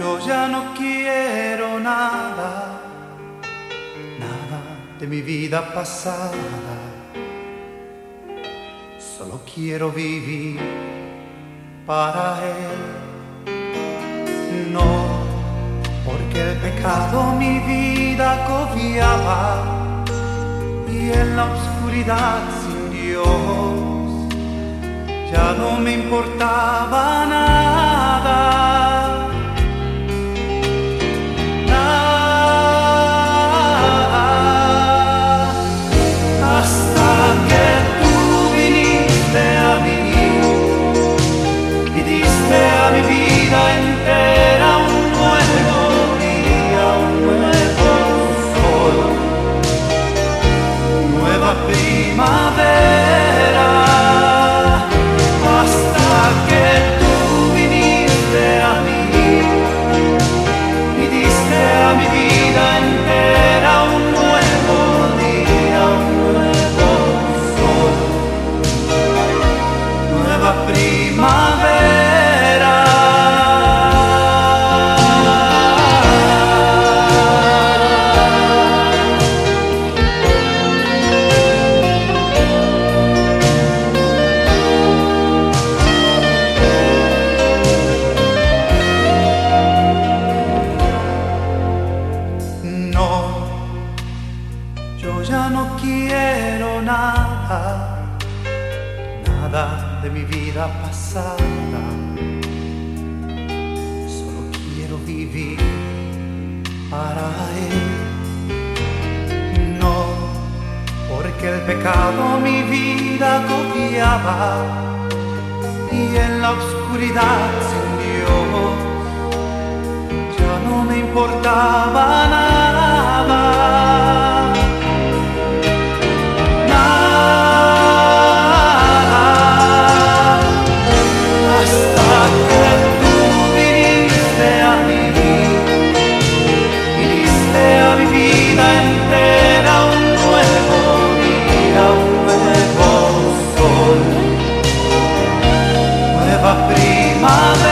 yo ya no quiero nada, nada de mi vida pasada. Solo quiero vivir para Él. No, porque el pecado mi vida copiaba y en la oscuridad sin Dios ya no me importaba nada my de mi vida pasada. Solo quiero vivir para Él. No, porque el pecado mi vida copiaba y en la oscuridad sin Dios ya no me importaba nada. Mother.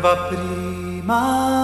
va primavera.